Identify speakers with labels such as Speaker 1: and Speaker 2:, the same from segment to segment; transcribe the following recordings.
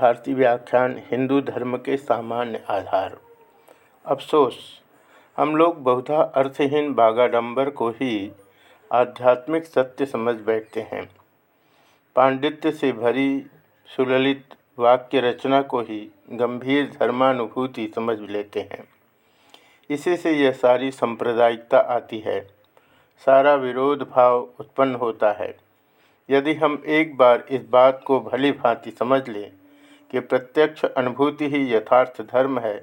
Speaker 1: भारतीय व्याख्यान हिंदू धर्म के सामान्य आधार। अफसोस, हम लोग बहुधा अर्थहीन बागाडंबर को ही आध्यात्मिक सत्य समझ बैठते हैं। पांडित्य से भरी सुललित वाक्य रचना को ही गंभीर धर्मानुभूति समझ लेते हैं। इसी से यह सारी सांप्रदायिकता आती है। सारा विरोध भाव उत्पन्न होता है। यदि हम एक बार इस बात को भली भांति समझ लें कि प्रत्यक्ष अनुभूति ही यथार्थ धर्म है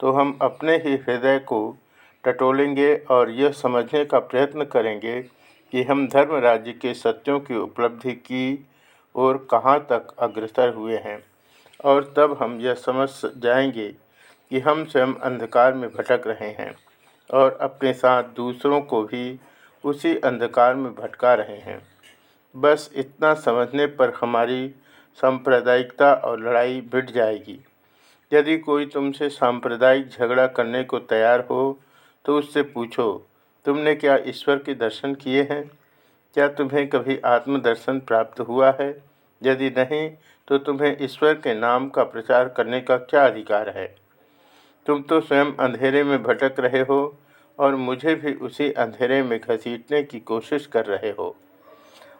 Speaker 1: तो हम अपने ही हृदय को टटोलेंगे और यह समझने का प्रयत्न करेंगे कि हम धर्म राज्य के सत्यों की उपलब्धि की और कहाँ तक अग्रसर हुए हैं। और तब हम यह समझ जाएँगे कि हम स्वयं अंधकार में भटक रहे हैं और अपने साथ दूसरों को भी उसी अंधकार में भटका रहे हैं। बस इतना समझने पर हमारी सांप्रदायिकता और लड़ाई भिट जाएगी। यदि कोई तुमसे सांप्रदायिक झगड़ा करने को तैयार हो तो उससे पूछो, तुमने क्या ईश्वर के दर्शन किए हैं? क्या तुम्हें कभी आत्मदर्शन प्राप्त हुआ है? यदि नहीं तो तुम्हें ईश्वर के नाम का प्रचार करने का क्या अधिकार है? तुम तो स्वयं अंधेरे में भटक रहे हो और मुझे भी उसी अंधेरे में घसीटने की कोशिश कर रहे हो।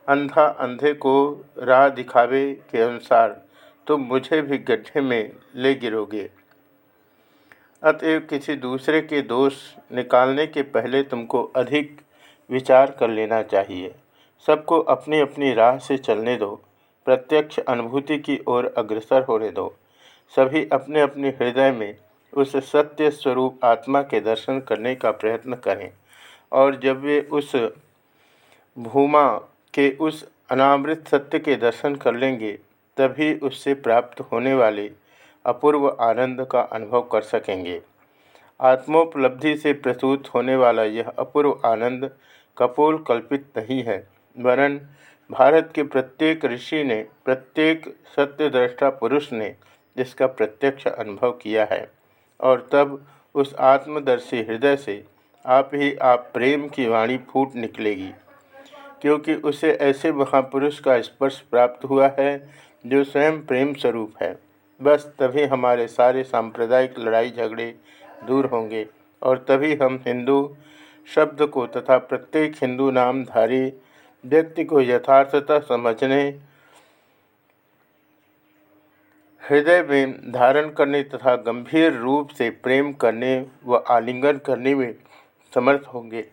Speaker 1: अंधा अंधे को राह दिखावे के अनुसार तुम मुझे भी गड्ढे में ले गिरोगे। अतएव किसी दूसरे के दोष निकालने के पहले तुमको अधिक विचार कर लेना चाहिए। सबको अपनी अपनी राह से चलने दो, प्रत्यक्ष अनुभूति की ओर अग्रसर होने दो। सभी अपने अपने हृदय में उस सत्य स्वरूप आत्मा के दर्शन करने का प्रयत्न करें और जब वे उस भूमा के उस अनामृत सत्य के दर्शन कर लेंगे, तभी उससे प्राप्त होने वाले अपूर्व आनंद का अनुभव कर सकेंगे। आत्मोपलब्धि से प्रसूत होने वाला यह अपूर्व आनंद कपोल कल्पित नहीं है, वरन भारत के प्रत्येक ऋषि ने, प्रत्येक सत्यद्रष्टा पुरुष ने इसका प्रत्यक्ष अनुभव किया है। और तब उस आत्मदर्शी हृदय से आप ही आप प्रेम की वाणी फूट निकलेगी। क्योंकि उसे ऐसे महापुरुष का स्पर्श प्राप्त हुआ है, जो स्वयं प्रेम स्वरूप है। बस तभी हमारे सारे सांप्रदायिक लड़ाई झगड़े दूर होंगे, और तभी हम हिंदू शब्द को तथा प्रत्येक हिंदू नामधारी व्यक्ति को यथार्थता समझने, हृदय में धारण करने तथा गंभीर रूप से प्रेम करने व आलिंगन करने में समर्थ होंगे।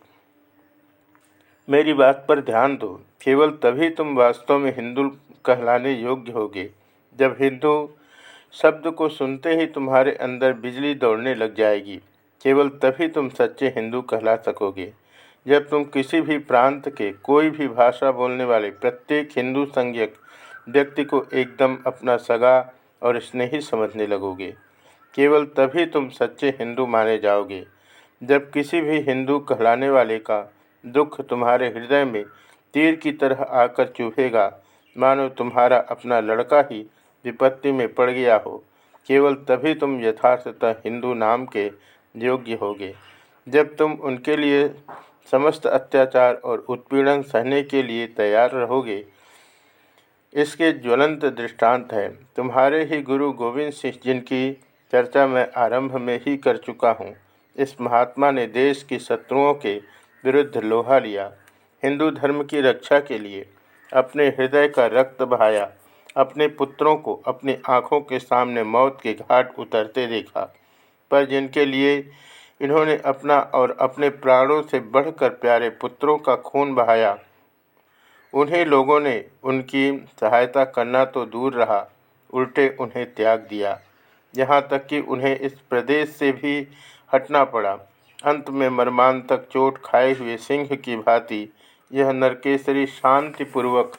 Speaker 1: मेरी बात पर ध्यान दो। केवल तभी तुम वास्तव में हिंदू कहलाने योग्य होगे। जब हिंदू शब्द को सुनते ही तुम्हारे अंदर बिजली दौड़ने लग जाएगी, केवल तभी तुम सच्चे हिंदू कहला सकोगे। जब तुम किसी भी प्रांत के कोई भी भाषा बोलने वाले प्रत्येक हिंदू संज्ञक व्यक्ति को एकदम अपना सगा और स्नेही समझने लगोगे। केवल तभी तुम सच्चे हिंदू माने जाओगे। जब किसी भी हिंदू कहलाने वाले का दुख तुम्हारे हृदय में तीर की तरह आकर चुभेगा मानो तुम्हारा अपना लड़का ही विपत्ति में पड़ गया हो। केवल तभी तुम यथार्थतः हिंदू नाम के योग्य होगे। जब तुम उनके लिए समस्त अत्याचार और उत्पीड़न सहने के लिए तैयार रहोगे, इसके ज्वलंत दृष्टांत हैं। तुम्हारे ही गुरु गोविंद सिंह, जिनकी चर्चा मैं आरंभ में ही कर चुका हूँ, इस महात्मा ने देश की शत्रुओं के विरुद्ध लोहा लिया। हिंदू धर्म की रक्षा के लिए अपने हृदय का रक्त बहाया। अपने पुत्रों को अपनी आँखों के सामने मौत के घाट उतरते देखा। पर जिनके लिए इन्होंने अपना और अपने प्राणों से बढ़कर प्यारे पुत्रों का खून बहाया, उन्हें लोगों ने उनकी सहायता करना तो दूर रहा, उल्टे उन्हें त्याग दिया। यहाँ तक कि उन्हें इस प्रदेश से भी हटना पड़ा। अंत में मर्मांतक चोट खाए हुए सिंह की भांति यह नरकेसरी शांतिपूर्वक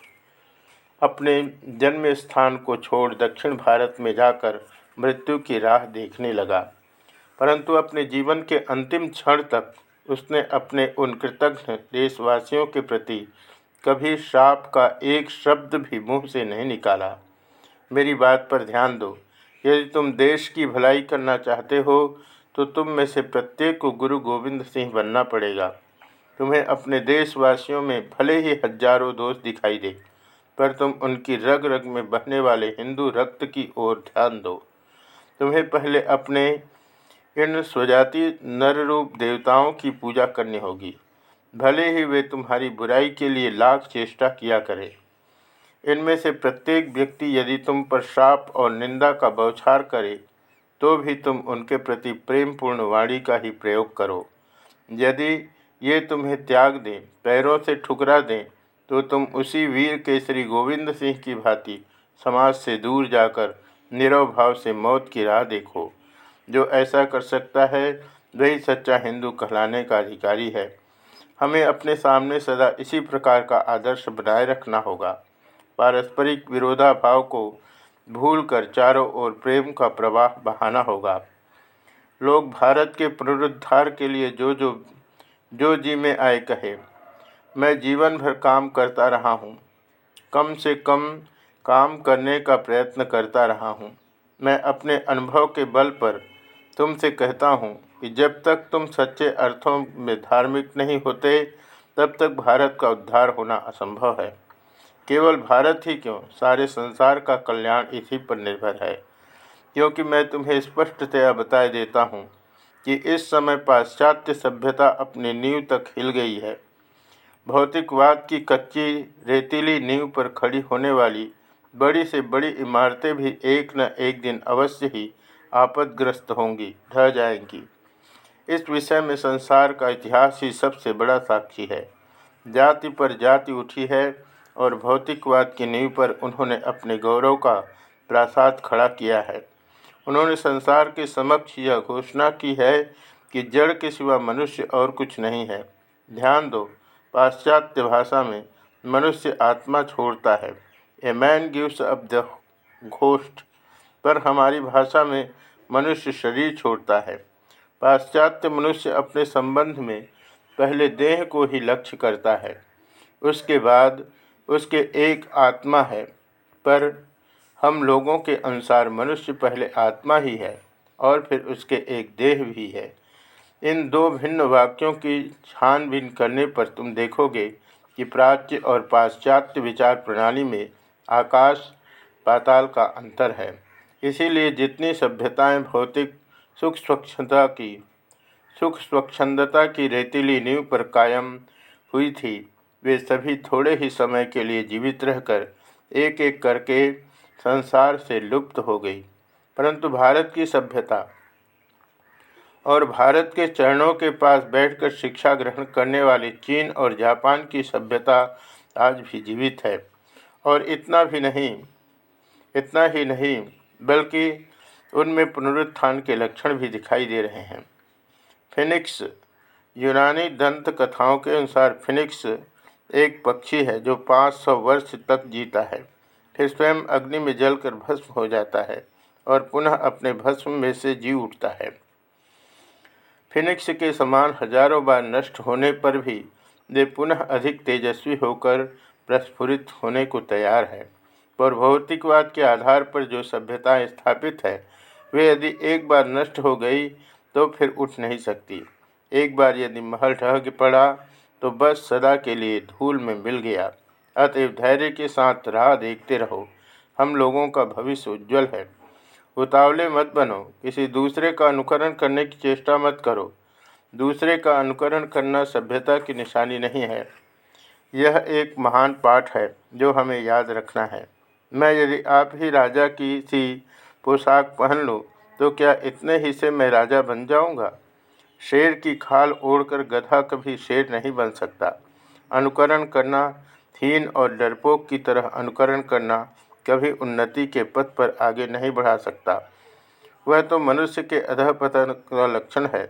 Speaker 1: अपने जन्म स्थान को छोड़ दक्षिण भारत में जाकर मृत्यु की राह देखने लगा। परंतु अपने जीवन के अंतिम क्षण तक उसने अपने उन कृतज्ञ देशवासियों के प्रति कभी श्राप का एक शब्द भी मुँह से नहीं निकाला। मेरी बात पर ध्यान दो। यदि तुम देश की भलाई करना चाहते हो तो तुम में से प्रत्येक को गुरु गोविंद सिंह बनना पड़ेगा। तुम्हें अपने देशवासियों में भले ही हज़ारों दोष दिखाई दे, पर तुम उनकी रग रग में बहने वाले हिंदू रक्त की ओर ध्यान दो। तुम्हें पहले अपने इन स्वजाति नर रूप देवताओं की पूजा करनी होगी। भले ही वे तुम्हारी बुराई के लिए लाख चेष्टा किया करें। इनमें से प्रत्येक व्यक्ति यदि तुम पर श्राप और निंदा का बौछार करे तो भी तुम उनके प्रति प्रेम पूर्ण वाणी का ही प्रयोग करो। यदि ये तुम्हें त्याग दें, पैरों से ठुकरा दें तो तुम उसी वीर केसरी गोविंद सिंह की भांति समाज से दूर जाकर निरव भाव से मौत की राह देखो। जो ऐसा कर सकता है, वही सच्चा हिंदू कहलाने का अधिकारी है। हमें अपने सामने सदा इसी प्रकार का आदर्श बनाए रखना होगा। पारस्परिक विरोधाभाव को भूलकर चारों ओर प्रेम का प्रवाह बहाना होगा। लोग भारत के पुनरुद्धार के लिए जो जो जो जी में आए कहे, मैं जीवन भर काम करता रहा हूँ। कम से कम काम करने का प्रयत्न करता रहा हूँ। मैं अपने अनुभव के बल पर तुमसे कहता हूँ कि जब तक तुम सच्चे अर्थों में धार्मिक नहीं होते, तब तक भारत का उद्धार होना असंभव है। केवल भारत ही क्यों? सारे संसार का कल्याण इसी पर निर्भर है। क्योंकि मैं तुम्हें स्पष्टतया बताए देता हूँ कि इस समय पाश्चात्य सभ्यता अपनी नींव तक हिल गई है। भौतिकवाद की कच्ची रेतीली नींव पर खड़ी होने वाली बड़ी से बड़ी इमारतें भी एक न एक दिन अवश्य ही आपदग्रस्त होंगी, ढह जाएँगी। इस विषय में संसार का इतिहास ही सबसे बड़ा साक्षी है। जाति पर जाति उठी है और भौतिकवाद की नींव पर उन्होंने अपने गौरव का प्रासाद खड़ा किया है। उन्होंने संसार के समक्ष यह घोषणा की है कि जड़ के सिवा मनुष्य और कुछ नहीं है। ध्यान दो, पाश्चात्य भाषा में मनुष्य आत्मा छोड़ता है। A man gives up the ghost, पर हमारी भाषा में मनुष्य शरीर छोड़ता है। पाश्चात्य मनुष्य अपने संबंध में पहले देह को ही लक्ष्य करता है। उसके बाद उसके एक आत्मा है, पर हम लोगों के अनुसार मनुष्य पहले आत्मा ही है और फिर उसके एक देह भी है। इन दो भिन्न वाक्यों की छानबीन करने पर तुम देखोगे कि प्राच्य और पाश्चात्य विचार प्रणाली में आकाश पाताल का अंतर है। इसीलिए जितनी सभ्यताएँ भौतिक सुख स्वच्छता की सुख स्वच्छंदता की रेतीली नींव पर कायम हुई थी वे सभी थोड़े ही समय के लिए जीवित रहकर एक एक करके संसार से लुप्त हो गई। परंतु भारत की सभ्यता और भारत के चरणों के पास बैठकर शिक्षा ग्रहण करने वाली चीन और जापान की सभ्यता आज भी जीवित है। और इतना भी नहीं, इतना ही नहीं, बल्कि उनमें पुनरुत्थान के लक्षण भी दिखाई दे रहे हैं। फिनिक्स, यूनानी दंत कथाओं के अनुसार फिनिक्स एक पक्षी है जो 500 वर्ष तक जीता है। फिर स्वयं अग्नि में जलकर भस्म हो जाता है और पुनः अपने भस्म में से जी उठता है। फिनिक्स के समान हज़ारों बार नष्ट होने पर भी वे पुनः अधिक तेजस्वी होकर प्रस्फुरित होने को तैयार है। पर भौतिकवाद के आधार पर जो सभ्यता स्थापित है, वे यदि एक बार नष्ट हो गई तो फिर उठ नहीं सकती। एक बार यदि महल ढह पड़ा तो बस सदा के लिए धूल में मिल गया। अतएव धैर्य के साथ राह देखते रहो। हम लोगों का भविष्य उज्जवल है। उतावले मत बनो। किसी दूसरे का अनुकरण करने की चेष्टा मत करो। दूसरे का अनुकरण करना सभ्यता की निशानी नहीं है। यह एक महान पाठ है, जो हमें याद रखना है। मैं यदि आप ही राजा की सी पोशाक पहन लूँ तो क्या इतने ही से मैं राजा बन जाऊँगा? शेर की खाल ओढ़कर गधा कभी शेर नहीं बन सकता। अनुकरण करना थीन और डरपोक की तरह अनुकरण करना कभी उन्नति के पथ पर आगे नहीं बढ़ा सकता। वह तो मनुष्य के अधपतन का लक्षण है।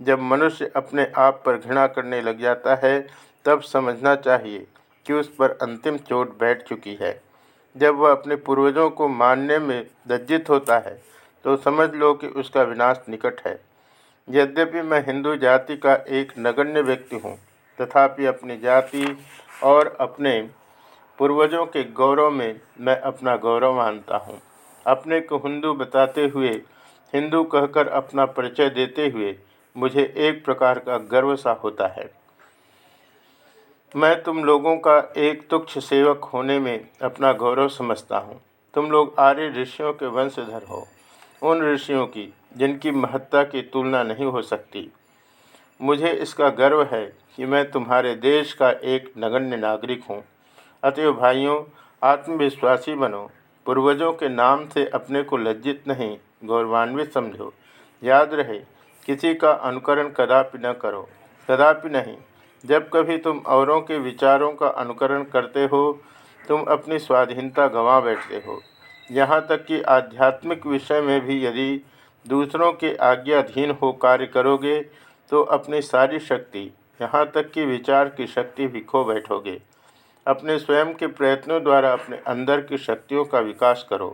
Speaker 1: जब मनुष्य अपने आप पर घृणा करने लग जाता है, तब समझना चाहिए कि उस पर अंतिम चोट बैठ चुकी है। जब वह अपने पूर्वजों को मानने में लज्जित होता है तो समझ लो कि उसका विनाश निकट है। यद्यपि मैं हिंदू जाति का एक नगण्य व्यक्ति हूँ, तथापि अपनी जाति और अपने पूर्वजों के गौरव में मैं अपना गौरव मानता हूँ। अपने को हिंदू बताते हुए, हिंदू कहकर अपना परिचय देते हुए, मुझे एक प्रकार का गर्व सा होता है। मैं तुम लोगों का एक तुक्ष सेवक होने में अपना गौरव समझता हूँ। तुम लोग आर्य ऋषियों के वंशधर हो। उन ऋषियों की, जिनकी महत्ता की तुलना नहीं हो सकती। मुझे इसका गर्व है कि मैं तुम्हारे देश का एक नगण्य नागरिक हूँ। अतएव भाइयों, आत्मविश्वासी बनो। पूर्वजों के नाम से अपने को लज्जित नहीं, गौरवान्वित समझो। याद रहे, किसी का अनुकरण कदापि न करो। कदापि नहीं, जब कभी तुम औरों के विचारों का अनुकरण करते हो, तुम अपनी स्वाधीनता गंवा बैठते हो। यहाँ तक कि आध्यात्मिक विषय में भी यदि दूसरों के आज्ञाधीन हो कार्य करोगे तो अपनी सारी शक्ति, यहाँ तक कि विचार की शक्ति भी खो बैठोगे। अपने स्वयं के प्रयत्नों द्वारा अपने अंदर की शक्तियों का विकास करो,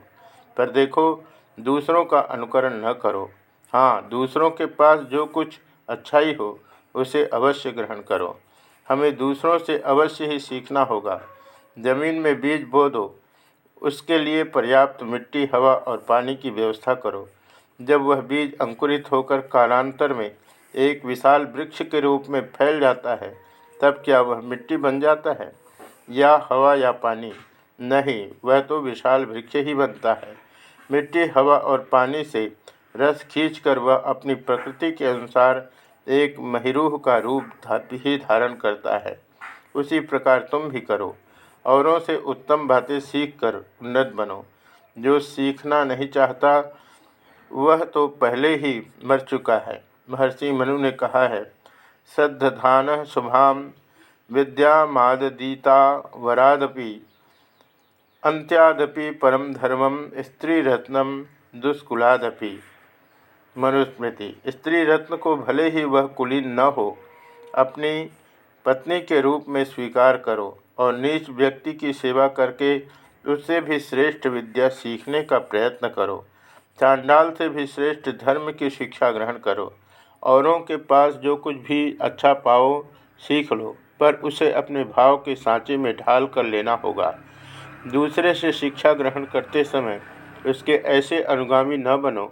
Speaker 1: पर देखो, दूसरों का अनुकरण न करो। हाँ दूसरों के पास जो कुछ अच्छाई हो, उसे अवश्य ग्रहण करो। हमें दूसरों से अवश्य ही सीखना होगा। ज़मीन में बीज बो दो उसके लिए पर्याप्त मिट्टी, हवा और पानी की व्यवस्था करो। जब वह बीज अंकुरित होकर कालांतर में एक विशाल वृक्ष के रूप में फैल जाता है, तब क्या वह मिट्टी बन जाता है? या हवा या पानी? नहीं, वह तो विशाल वृक्ष ही बनता है। मिट्टी, हवा और पानी से रस खींचकर वह अपनी प्रकृति के अनुसार एक महिरूह का रूप ही धारण करता है। उसी प्रकार तुम भी करो। औरों से उत्तम बातें सीख कर उन्नत बनो। जो सीखना नहीं चाहता, वह तो पहले ही मर चुका है। महर्षि मनु ने कहा है सद्धान शुभाम विद्यादीता वरादपि अंत्यादपि परम धर्मम स्त्री रत्नम दुष्कुलादपि। मनुस्मृति स्त्री रत्न को भले ही वह कुलीन न हो, अपनी पत्नी के रूप में स्वीकार करो। और नीच व्यक्ति की सेवा करके उससे भी श्रेष्ठ विद्या सीखने का प्रयत्न करो। चांडाल से भी श्रेष्ठ धर्म की शिक्षा ग्रहण करो। औरों के पास जो कुछ भी अच्छा पाओ, सीख लो, पर उसे अपने भाव के सांचे में ढाल कर लेना होगा। दूसरे से शिक्षा ग्रहण करते समय उसके ऐसे अनुगामी न बनो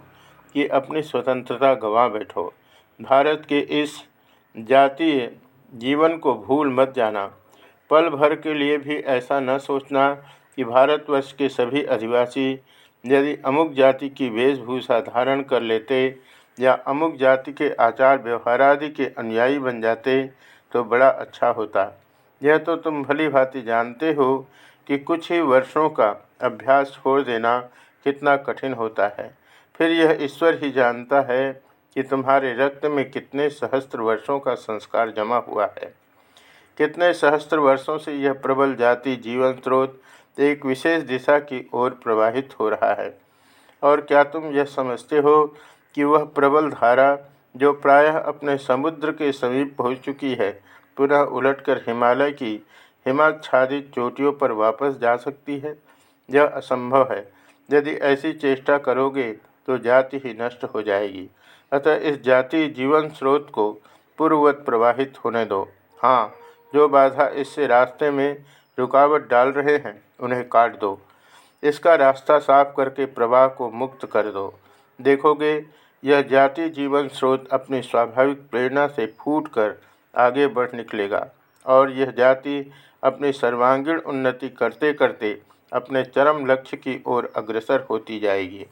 Speaker 1: कि अपनी स्वतंत्रता गंवा बैठो। भारत के इस जातीय जीवन को भूल मत जाना। पल भर के लिए भी ऐसा न सोचना कि भारतवर्ष के सभी अधिवासी यदि अमुक जाति की वेशभूषा धारण कर लेते या अमुक जाति के आचार व्यवहार आदि के अनुयायी बन जाते तो बड़ा अच्छा होता। यह तो तुम भली भांति जानते हो कि कुछ ही वर्षों का अभ्यास छोड़ देना कितना कठिन होता है। फिर यह ईश्वर ही जानता है कि तुम्हारे रक्त में कितने सहस्त्र वर्षों का संस्कार जमा हुआ है। कितने सहस्त्र वर्षों से यह प्रबल जाति जीवन स्रोत एक विशेष दिशा की ओर प्रवाहित हो रहा है। और क्या तुम यह समझते हो कि वह प्रबल धारा जो प्रायः अपने समुद्र के समीप पहुँच चुकी है, पुनः उलटकर हिमालय की हिमाच्छादित चोटियों पर वापस जा सकती है? यह असंभव है। यदि ऐसी चेष्टा करोगे तो जाति ही नष्ट हो जाएगी। अतः इस जाति जीवन स्रोत को पूर्ववत प्रवाहित होने दो। हाँ जो बाधा इससे रास्ते में रुकावट डाल रहे हैं, उन्हें काट दो। इसका रास्ता साफ़ करके प्रवाह को मुक्त कर दो। देखोगे, यह जाति जीवन स्रोत अपनी स्वाभाविक प्रेरणा से फूट कर आगे बढ़ निकलेगा और यह जाति अपनी सर्वांगीण उन्नति करते करते अपने चरम लक्ष्य की ओर अग्रसर होती जाएगी।